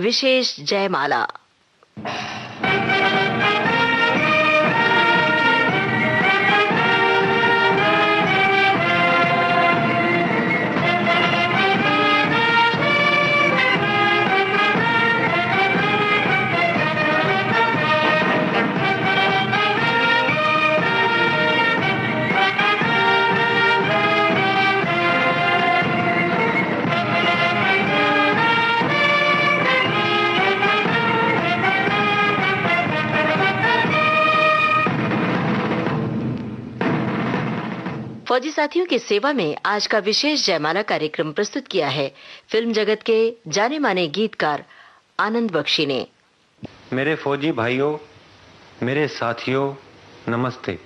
विशेष जयमाला। फौजी साथियों की सेवा में आज का विशेष जयमाला कार्यक्रम प्रस्तुत किया है। फ़िल्म जगत के जाने माने गीतकार आनंद बख्शी ने। मेरे फौजी भाइयों, मेरे साथियों, नमस्ते।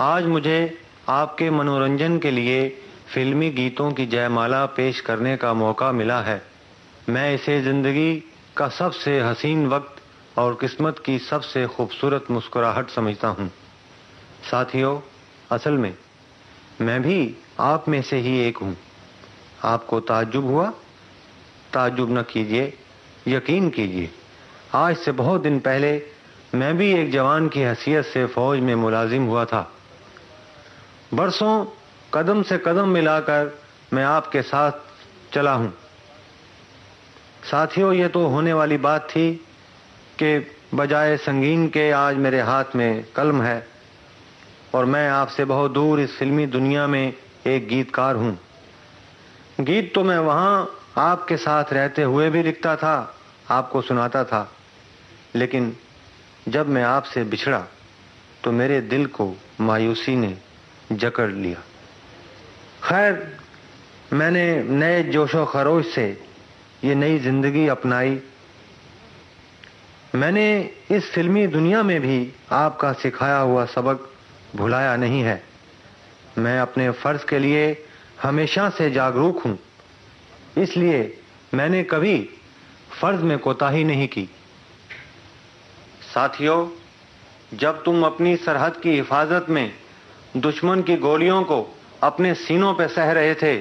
आज मुझे आपके मनोरंजन के लिए फिल्मी गीतों की जयमाला पेश करने का मौका मिला है। मैं इसे ज़िंदगी का सबसे हसीन वक्त और किस्मत की सबसे खूबसूरत मुस्कुराहट समझता हूँ। साथियों, असल में मैं भी आप में से ही एक हूँ। आपको ताज्जुब हुआ? ताज्जुब न कीजिए, यकीन कीजिए। आज से बहुत दिन पहले मैं भी एक जवान की हैसियत से फौज में मुलाजिम हुआ था। बरसों कदम से कदम मिलाकर मैं आपके साथ चला हूँ। साथियों, ये तो होने वाली बात थी कि बजाय संगीन के आज मेरे हाथ में कलम है। और मैं आपसे बहुत दूर इस फिल्मी दुनिया में एक गीतकार हूँ। गीत तो मैं वहाँ आपके साथ रहते हुए भी लिखता था, आपको सुनाता था। लेकिन जब मैं आपसे बिछड़ा तो मेरे दिल को मायूसी ने जकड़ लिया। खैर, मैंने नए जोशो खरोश से ये नई ज़िंदगी अपनाई। मैंने इस फिल्मी दुनिया में भी आपका सिखाया हुआ सबक भुलाया नहीं है। मैं अपने फ़र्ज़ के लिए हमेशा से जागरूक हूँ। इसलिए मैंने कभी फ़र्ज़ में कोताही नहीं की। साथियों, जब तुम अपनी सरहद की हिफाजत में दुश्मन की गोलियों को अपने सीनों पर सह रहे थे,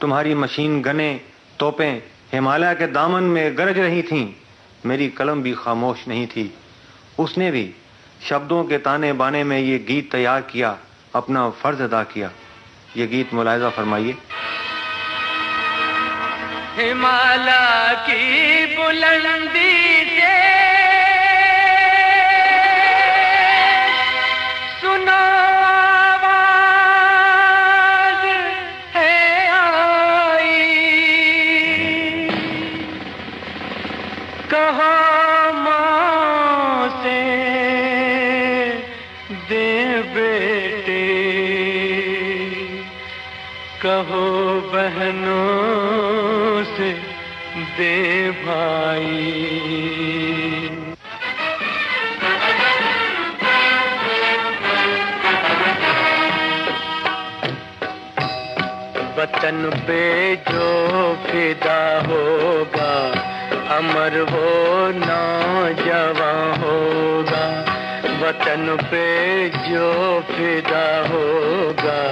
तुम्हारी मशीन गने, तोपें हिमालय के दामन में गरज रही थीं, मेरी कलम भी खामोश नहीं थी। उसने भी शब्दों के ताने बाने में ये गीत तैयार किया, अपना फ़र्ज़ अदा किया। ये गीत मुलायजा फरमाइए। हिमालय की बुलंदी से वतन पे जो फिदा होगा, अमर वो नौजवा होगा। वतन पे जो फिदा होगा,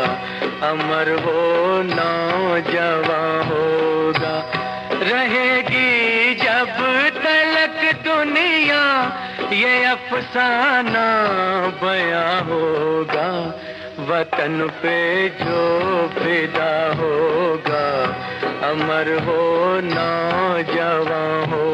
अमर वो नौजवा होगा। रहेगी जब तलक दुनिया, ये अफसाना बया होगा। वतन पे जो फिदा होगा अमर हो नौजवान होगा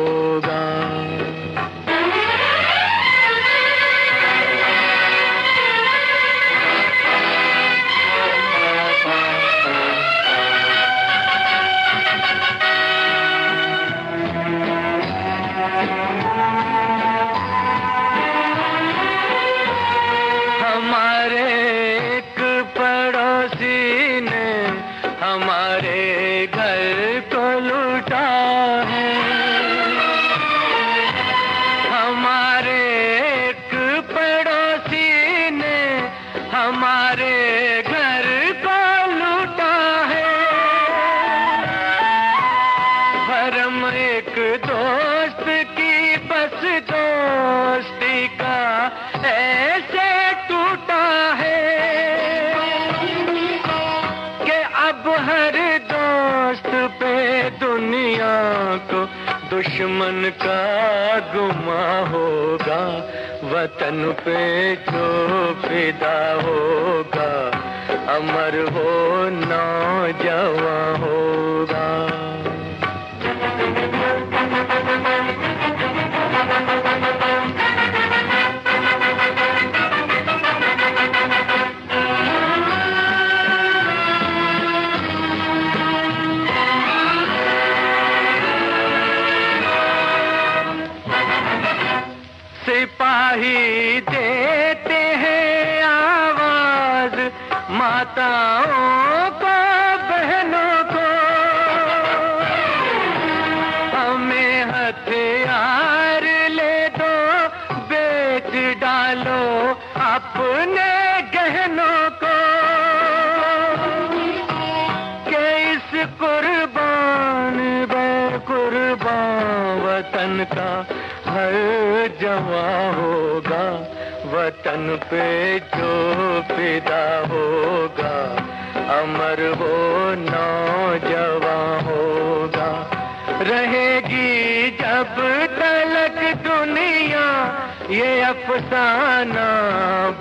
अफसाना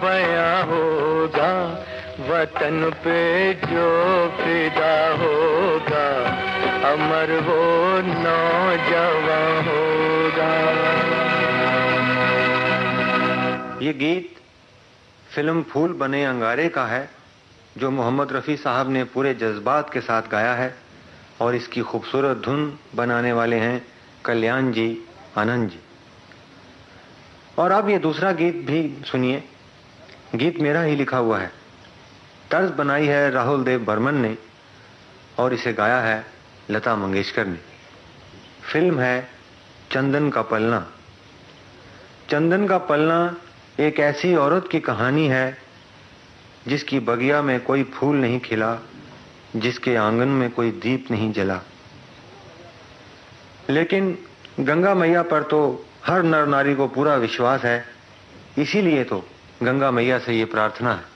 बया होगा, वतन पे जो फिदा होगा, अमर वो नौजवा होगा। ये गीत फ़िल्म फूल बने अंगारे का है, जो मोहम्मद रफ़ी साहब ने पूरे जज्बात के साथ गाया है, और इसकी खूबसूरत धुन बनाने वाले हैं कल्याण जी, आनंद जी। और अब ये दूसरा गीत भी सुनिए। गीत मेरा ही लिखा हुआ है। तर्ज बनाई है राहुल देव बर्मन ने और इसे गाया है लता मंगेशकर ने। फ़िल्म है चंदन का पलना। चंदन का पलना एक ऐसी औरत की कहानी है जिसकी बगिया में कोई फूल नहीं खिला, जिसके आँगन में कोई दीप नहीं जला। लेकिन गंगा मैया पर तो हर नर नारी को पूरा विश्वास है। इसीलिए तो गंगा मैया से ये प्रार्थना है।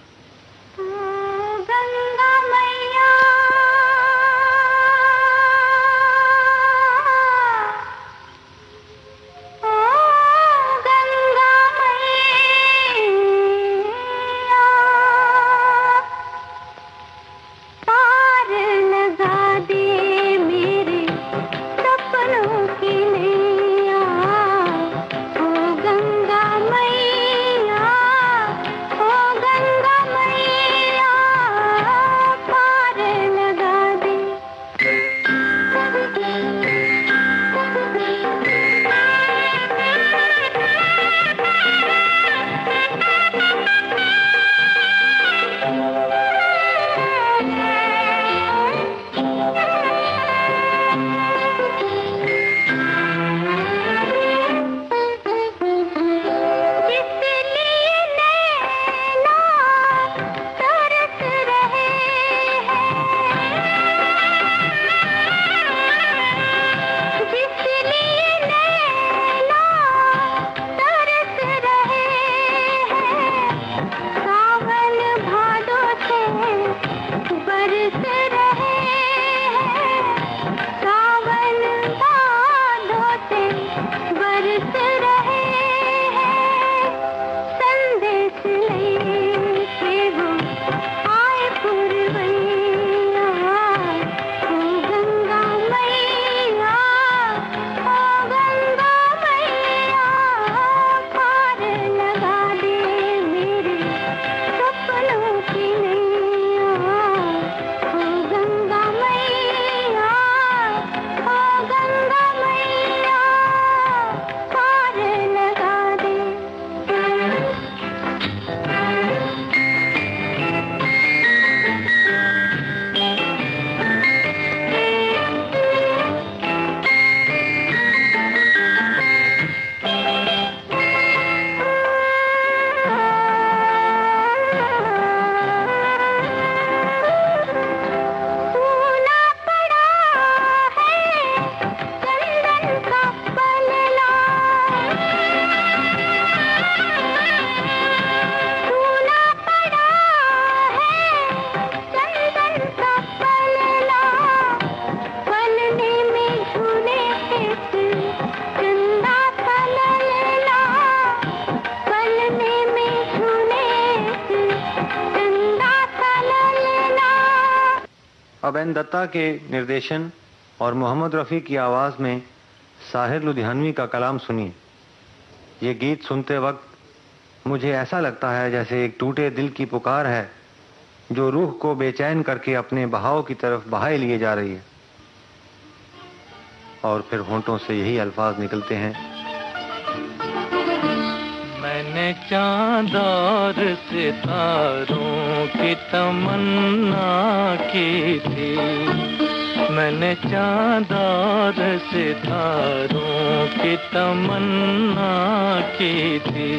दत्ता के निर्देशन और मोहम्मद रफ़ी की आवाज़ में साहिर लुधियानवी का कलाम सुनिए। ये गीत सुनते वक्त मुझे ऐसा लगता है जैसे एक टूटे दिल की पुकार है, जो रूह को बेचैन करके अपने बहाव की तरफ़ बहाए लिए जा रही है। और फिर होंठों से यही अल्फाज निकलते हैं। मैंने चाँद और सितारों की तमन्ना की थी। मैंने चाँद और सितारों की तमन्ना की थी।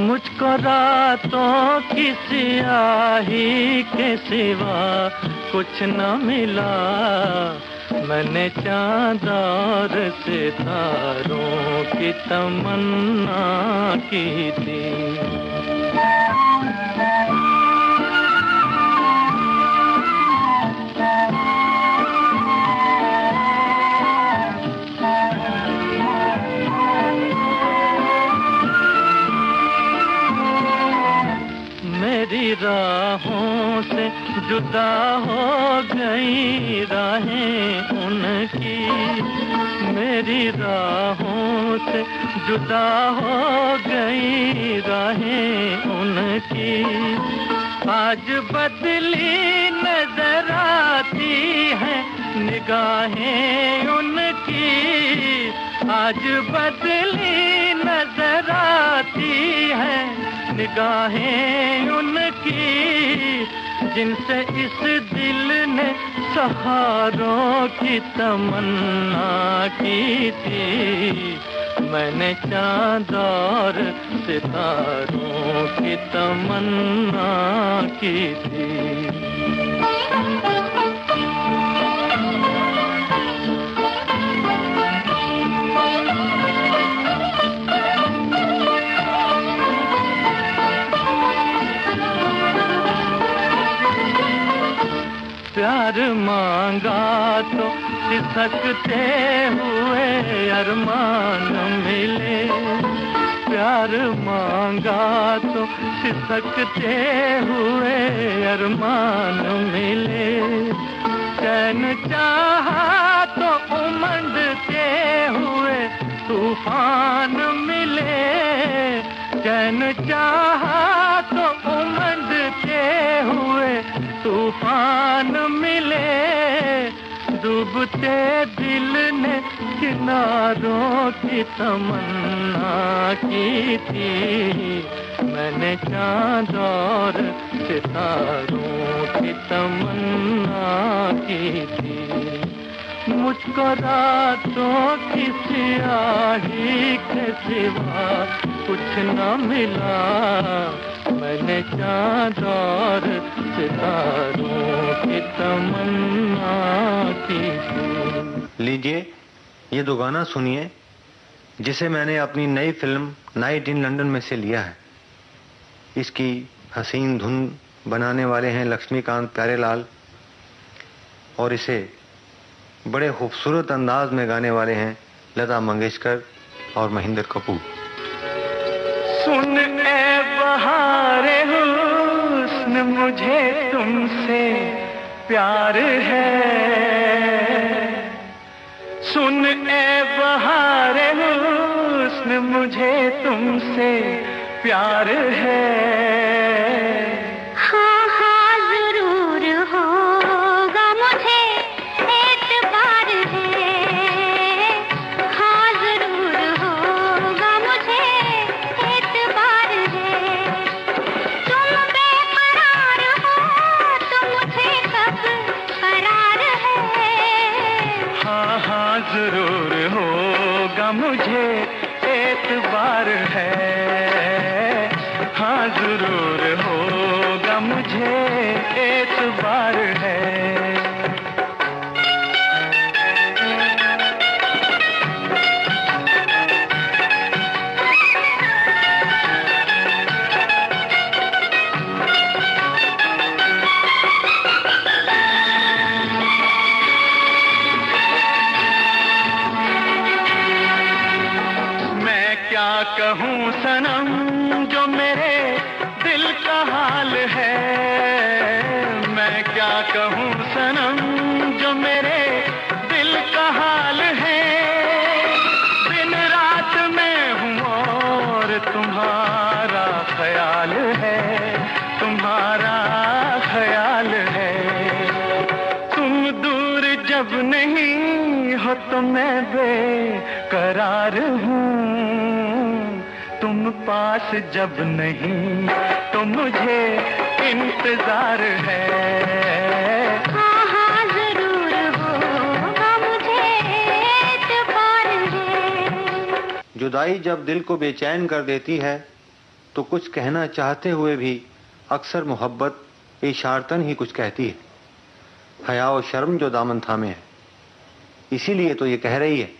मुझको रातों की सियाही के सिवा कुछ न मिला। मैंने चाँद और सितारों की तमन्ना की थी। राहों से जुदा हो गई राहें उनकी। मेरी राहों से जुदा हो गई राहें उनकी। आज बदली नज़र आती है, निगाहें उनकी। आज बदली नज़र आती है निगाहें उनकी, जिनसे इस दिल ने सहारों की तमन्ना की थी। मैंने चाँद और सितारों की तमन्ना की थी। प्यार मांगा तो सिसकते हुए अरमान मिले। प्यार मांगा तो सिसकते हुए अरमान मिले। चैन चाहा तो उमंडते हुए तूफ़ान मिले। चैन चाहा तो उमंडते हुए तूफ़ान मिले, डूबते दिल ने किनारों की तमन्ना की थी। मैंने चाँद और सितारों की तमन्ना की थी। मुझको रातों की सियाही के सिवा कुछ न मिला। मैंने चाँद और सितारों की तमन्ना की लीजिए ये दो गाना सुनिए जिसे मैंने अपनी नई फ़िल्म नाइट इन लंदन में से लिया है। इसकी हसीन धुन बनाने वाले हैं लक्ष्मीकांत प्यारेलाल और इसे बड़े खूबसूरत अंदाज में गाने वाले हैं लता मंगेशकर और महेंद्र कपूर। सुन हुस्न मुझे तुमसे प्यार है। सुन ए बहार हुस्न मुझे तुमसे प्यार है। जब दिल को बेचैन कर देती है तो कुछ कहना चाहते हुए भी अक्सर मोहब्बत, इशारतन ही कुछ कहती है। हया और शर्म जो दामन थामे है। इसीलिए तो ये कह रही है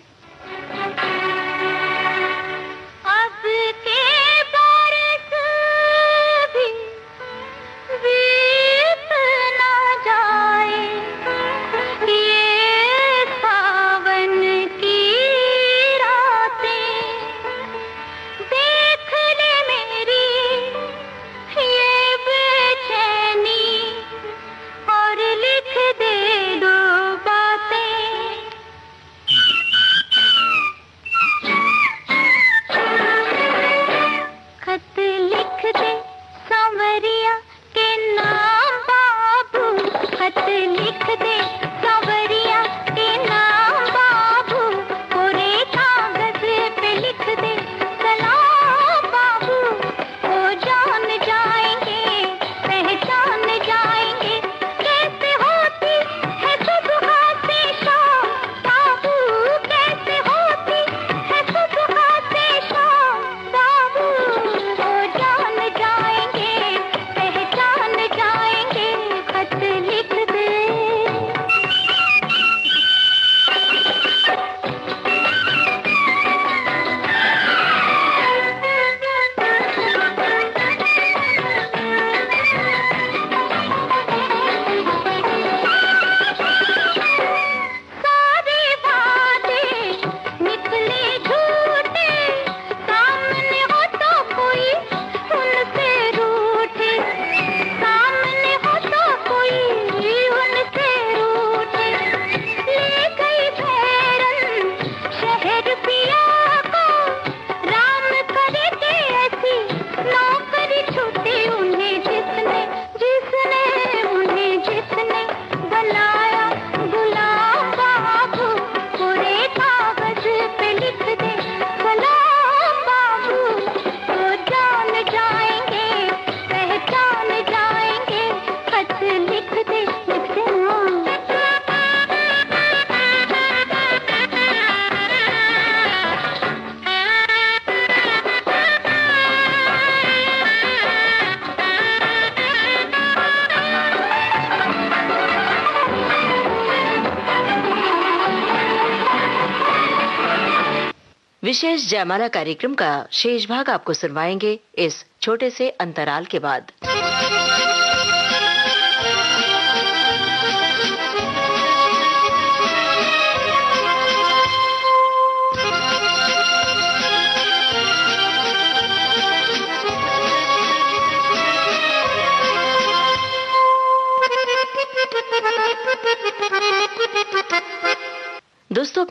विशेष जयमाला कार्यक्रम का शेष भाग आपको सुनवाएँगे इस छोटे से अंतराल के बाद।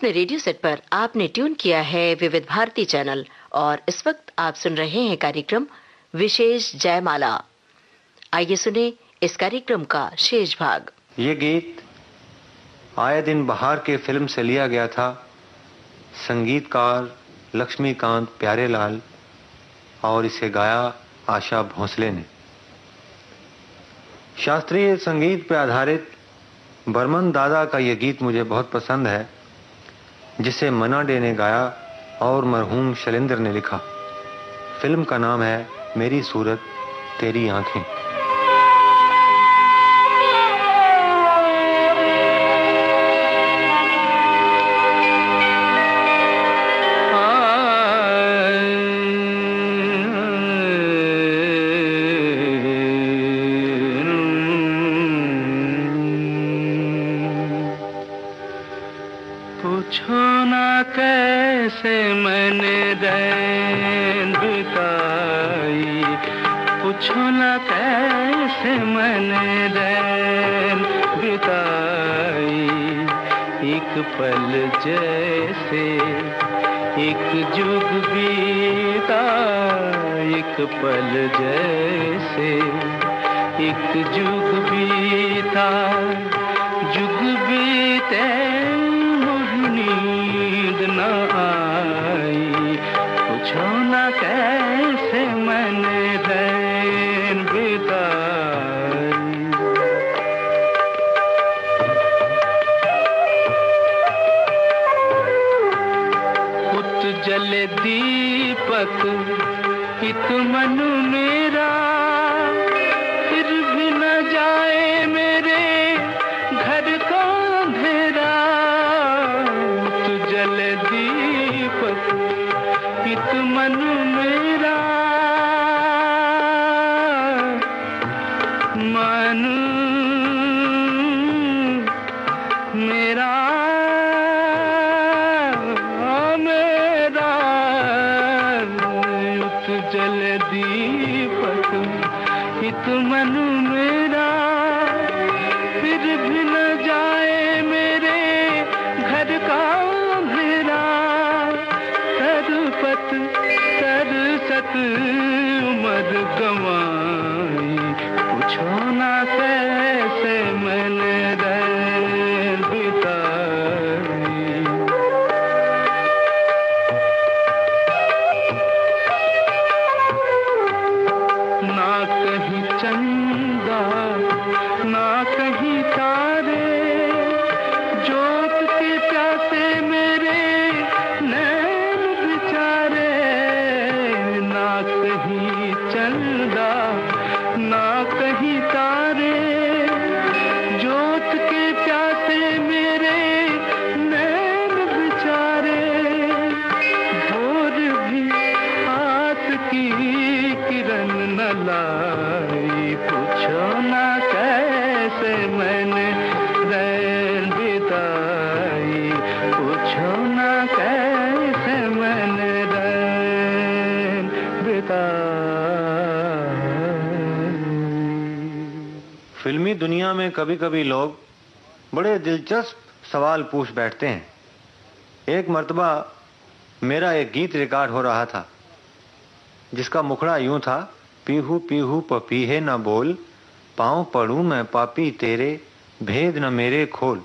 अपने रेडियो सेट पर आपने ट्यून किया है विविध भारती चैनल और इस वक्त आप सुन रहे हैं कार्यक्रम विशेष जयमाला। आइए सुने इस कार्यक्रम का शेष भाग। ये गीत आए दिन बहार के फ़िल्म से लिया गया था। संगीतकार लक्ष्मीकांत प्यारेलाल और इसे गाया आशा भोसले ने। शास्त्रीय संगीत पर आधारित बर्मन दादा का ये गीत मुझे बहुत पसंद है। जिसे मना डे ने गाया और मरहूम शैलेंद्र ने लिखा। फ़िल्म का नाम है, मेरी सूरत तेरी आँखें। दैन बिताई। पूछो ना कैसे मैंने दैन बिताई। एक पल जैसे एक जुग बीता। एक पल जैसे एक जुग बीता। मन मेरा। कभी कभी लोग बड़े दिलचस्प सवाल पूछ बैठते हैं। एक मरतबा मेरा एक गीत रिकॉर्ड हो रहा था, जिसका मुखड़ा यूँ था, पीहू पीहू, पपीहे न बोल, पाँव पड़ू मैं पापी तेरे, भेद न मेरे खोल।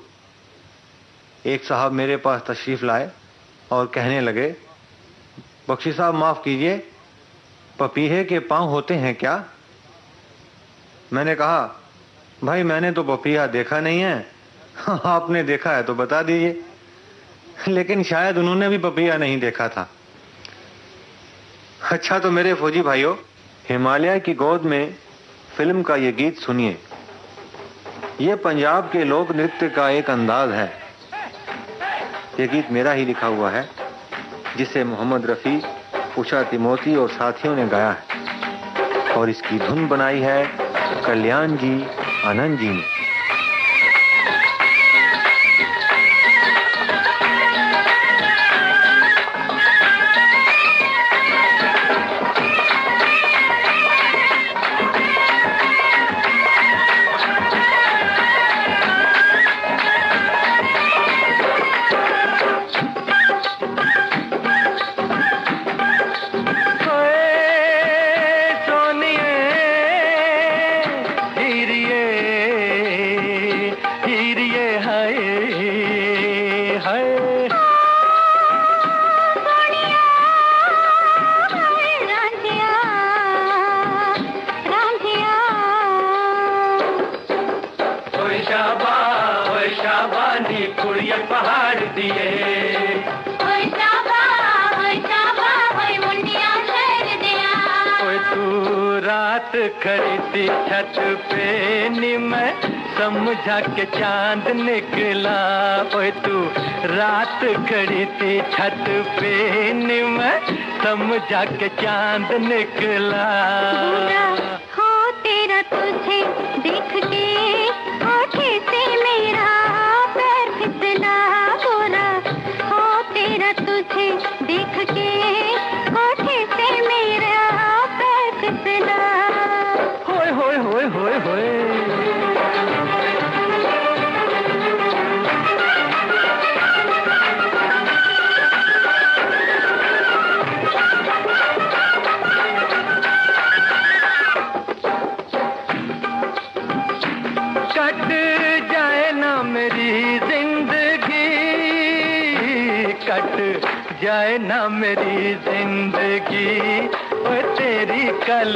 एक साहब मेरे पास तशरीफ़ लाए और कहने लगे, बख्शी साहब, माफ़ कीजिए, पपीहे के पाँव होते हैं क्या? मैंने कहा भाई, मैंने तो पपीहा देखा नहीं है। आपने देखा है तो बता दीजिए। लेकिन शायद उन्होंने भी पपीहा नहीं देखा था। अच्छा तो मेरे फौजी भाइयों, हिमालय की गोद में फ़िल्म का ये गीत सुनिए। ये पंजाब के लोक नृत्य का एक अंदाज है। ये गीत मेरा ही लिखा हुआ है, जिसे मोहम्मद रफ़ी, उषा तिमोती और साथियों ने गाया है। और इसकी धुन बनाई है कल्याण जी आनंद जी ने थी छत पे नी मैं समझा के चाँद निकला। ओए तू, रात खड़ी थी छत पे नी मैं समझा के चाँद निकला। कट जाए ना मेरी ज़िंदगी। कट जाए ना मेरी ज़िंदगी। तेरी कल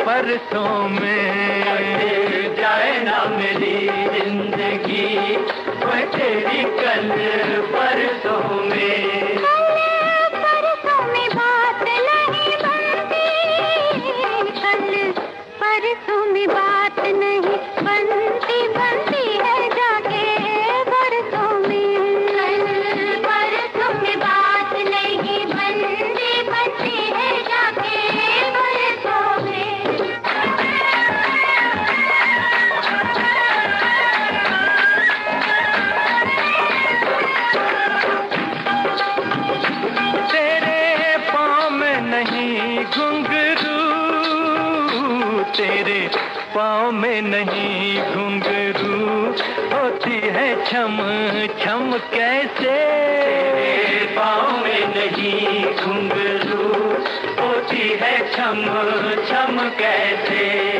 परसों में। कट जाए ना मेरी ज़िंदगी। वो तेरी कल परसों में। छम छम कैसे? पाँव में नहीं घुंघरू होती है छम छम कैसे?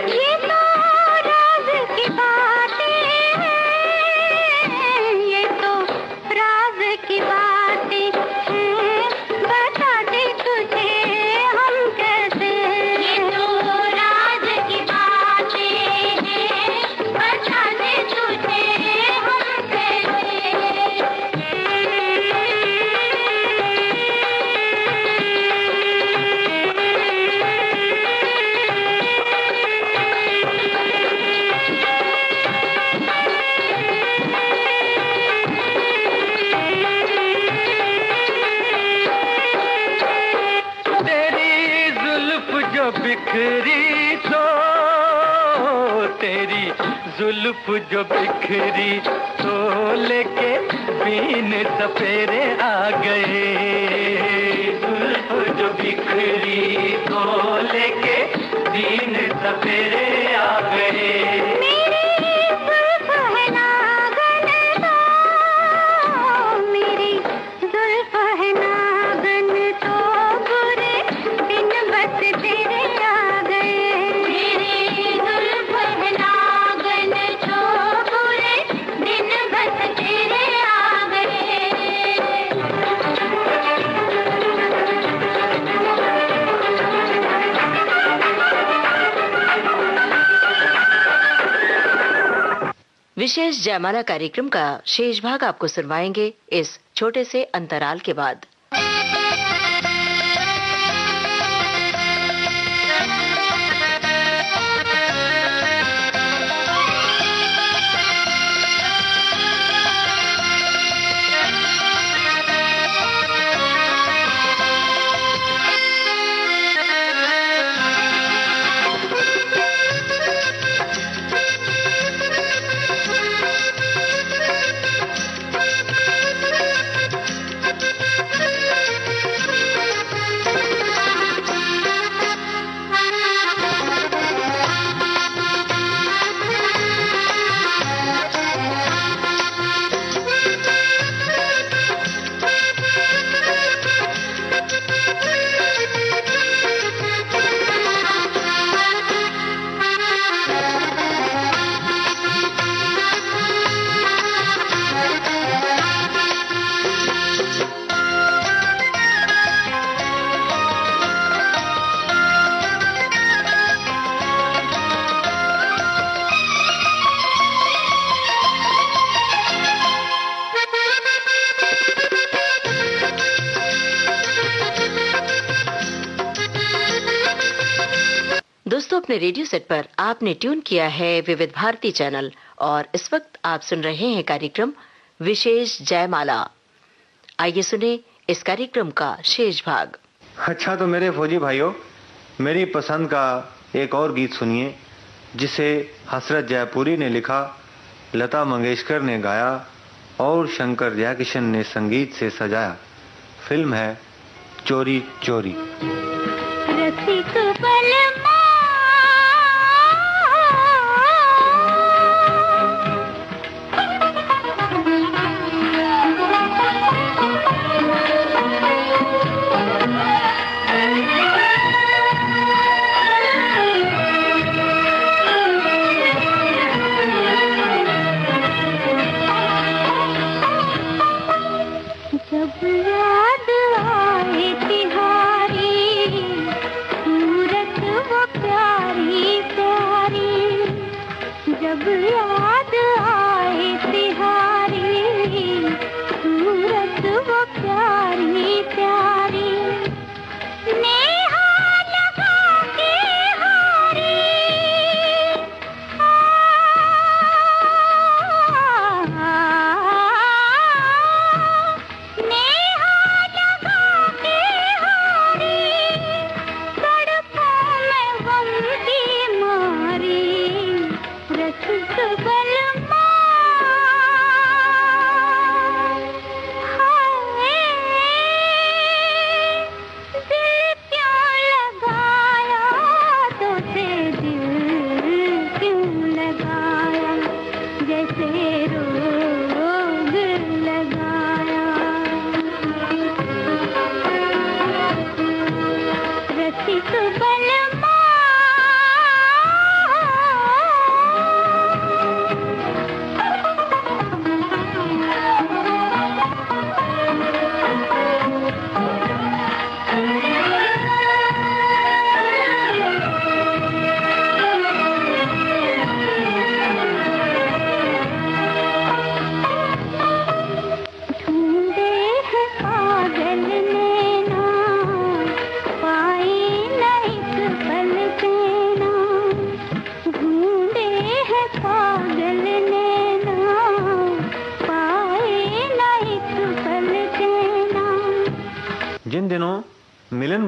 विशेष जयमाला कार्यक्रम का शेष भाग आपको सुनवाएँगे इस छोटे से अंतराल के बाद। अपने रेडियो सेट पर आपने ट्यून किया है विविध भारती चैनल और इस वक्त आप सुन रहे हैं कार्यक्रम विशेष जयमाला। आइए सुने इस कार्यक्रम का शेष भाग। अच्छा तो मेरे फौजी भाइयों मेरी पसंद का एक और गीत सुनिए जिसे हसरत जयपुरी ने लिखा लता मंगेशकर ने गाया और शंकर जयकिशन ने संगीत से सजाया। फ़िल्म है चोरी चोरी। रसिक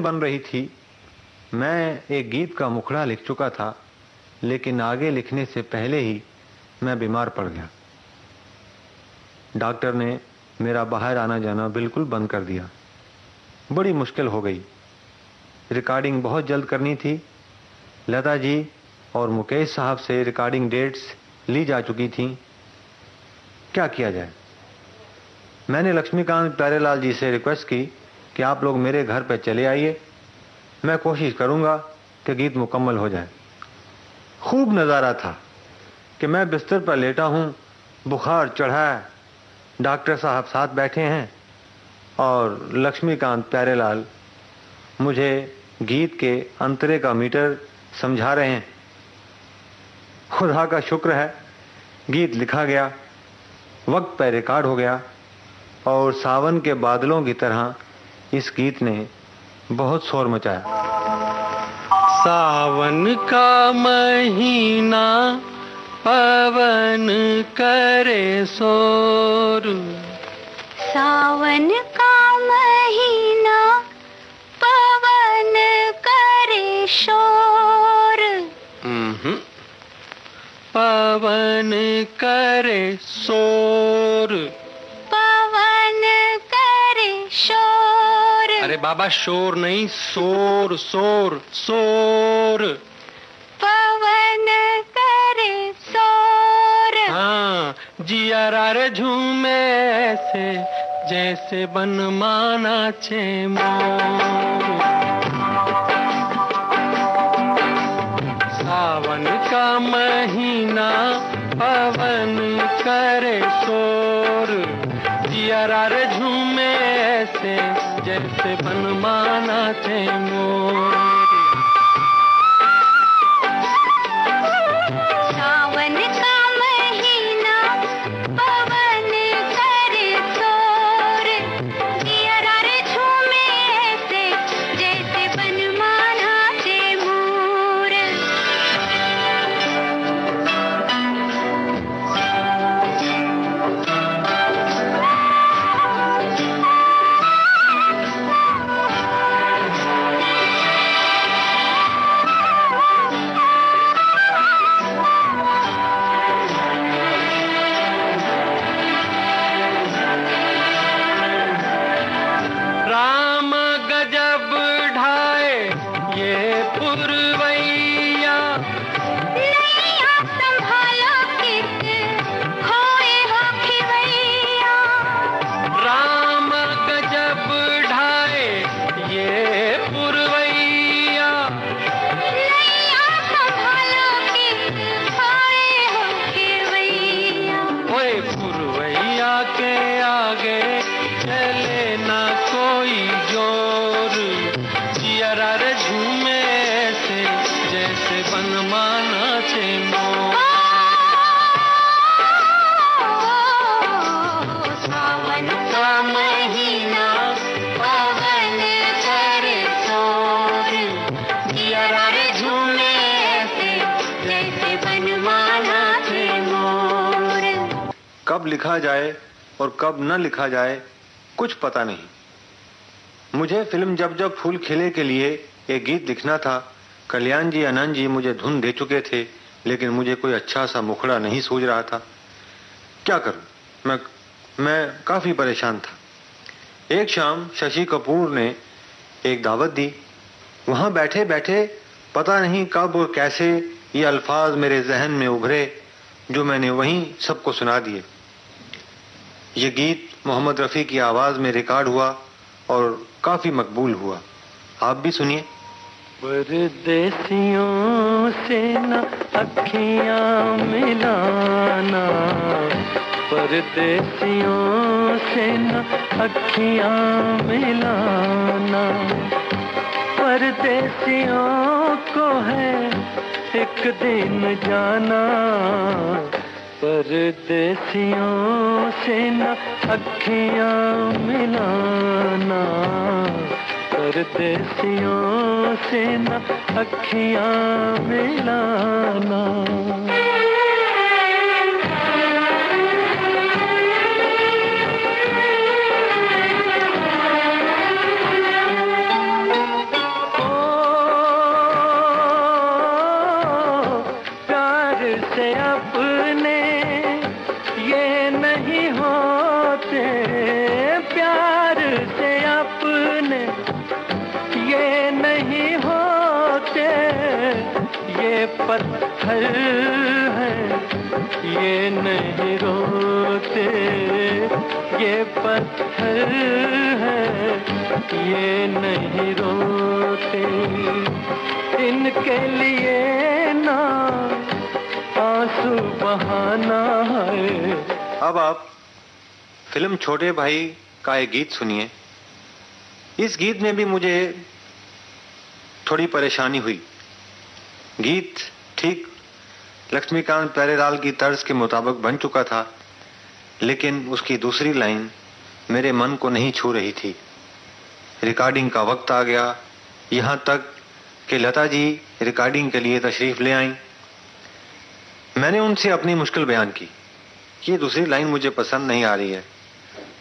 बन रही थी। मैं एक गीत का मुखड़ा लिख चुका था, लेकिन आगे लिखने से पहले ही मैं बीमार पड़ गया। डॉक्टर ने मेरा बाहर आना जाना बिल्कुल बंद कर दिया। बड़ी मुश्किल हो गई। रिकॉर्डिंग बहुत जल्द करनी थी। लता जी और मुकेश साहब से रिकॉर्डिंग डेट्स ली जा चुकी थी। क्या किया जाए? मैंने लक्ष्मीकांत प्यारेलाल जी से रिक्वेस्ट की कि आप लोग मेरे घर पर चले आइए। मैं कोशिश करूँगा कि गीत मुकम्मल हो जाए। खूब नज़ारा था कि मैं बिस्तर पर लेटा हूँ, बुखार चढ़ा है, डॉक्टर साहब साथ बैठे हैं और लक्ष्मीकांत प्यारेलाल मुझे गीत के अंतरे का मीटर समझा रहे हैं। खुदा का शुक्र है, गीत लिखा गया, वक्त पर रिकॉर्ड हो गया और सावन के बादलों की तरह इस गीत ने बहुत शोर मचाया। सावन का महीना पवन करे शोर। सावन का महीना पवन करे शोर। हम्म। पवन करे शोर। बाबा शोर नहीं शोर शोर शोर। पवन करे शोर। हाँ जिया रे झूमे ऐसे जैसे बन माना छे मोर सावन का महीना पवन जैसे बन माना थे मोर। कब न लिखा जाए, कुछ पता नहीं। मुझे फ़िल्म जब जब फूल खिले के लिए एक गीत लिखना था, कल्याण जी, आनंद जी मुझे धुन दे चुके थे, लेकिन मुझे कोई अच्छा सा मुखड़ा नहीं सूझ रहा था। क्या करूँ? मैं मैं काफ़ी परेशान था। एक शाम शशि कपूर ने एक दावत दी। वहाँ बैठे बैठे पता नहीं कब और कैसे ये अल्फाज मेरे जहन में उभरे, जो मैंने वहीं सबको सुना दिए। ये गीत मोहम्मद रफ़ी की आवाज़ में रिकॉर्ड हुआ और काफ़ी मकबूल हुआ। आप भी सुनिए। परदेसियों से न अखियाँ मिलाना। परदेसियों से न मिलाना। परदेसियों को है एक दिन जाना। परदेसियों से न अखियाँ मिलाना। परदेसियों से न अखियाँ मिलाना। करने ये नहीं होते प्यार से अपने। ये नहीं होते, ये पत्थर है। ये नहीं रोते, ये पत्थर है। ये नहीं रोते, इनके लिए ना बहाना है। अब आप फ़िल्म छोटे भाई का एक गीत सुनिए। इस गीत में भी मुझे थोड़ी परेशानी हुई। गीत ठीक लक्ष्मीकांत प्यारेलाल की तर्ज के मुताबिक बन चुका था, लेकिन उसकी दूसरी लाइन मेरे मन को नहीं छू रही थी। रिकॉर्डिंग का वक्त आ गया। यहाँ तक कि लता जी रिकॉर्डिंग के लिए तशरीफ़ ले आई। मैंने उनसे अपनी मुश्किल बयान की। ये दूसरी लाइन मुझे पसंद नहीं आ रही है।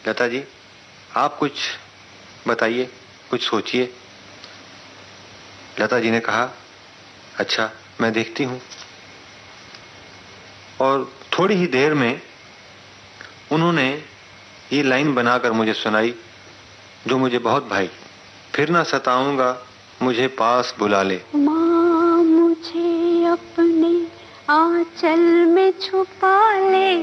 लता जी, आप कुछ बताइए, कुछ सोचिए। लता जी ने कहा अच्छा मैं देखती हूँ। और थोड़ी ही देर में उन्होंने ये लाइन बनाकर मुझे सुनाई, जो मुझे बहुत भाई, फिर ना सताऊँगा, मुझे पास बुला ले। माँ आंचल में छुपा ले,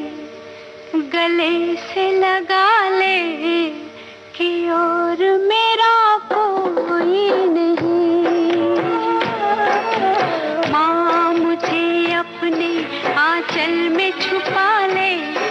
गले से लगा ले, कि और मेरा कोई नहीं। माँ मुझे अपने आंचल में छुपा ले।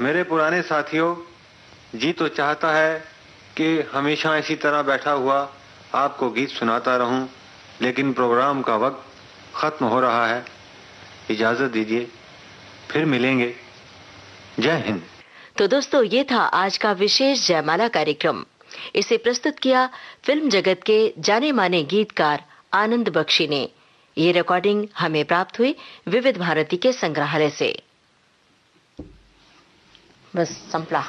मेरे पुराने साथियों, जी तो चाहता है कि हमेशा इसी तरह बैठा हुआ आपको गीत सुनाता रहूँ, लेकिन प्रोग्राम का वक्त खत्म हो रहा है। इजाज़त दीजिए। फिर मिलेंगे। जय हिंद। तो दोस्तों, ये था आज का विशेष जयमाला कार्यक्रम। इसे प्रस्तुत किया फ़िल्म जगत के जाने माने गीतकार आनंद बख्शी ने। ये रिकॉर्डिंग हमें प्राप्त हुई विविध भारती के संग्रहालय से। बस संपला।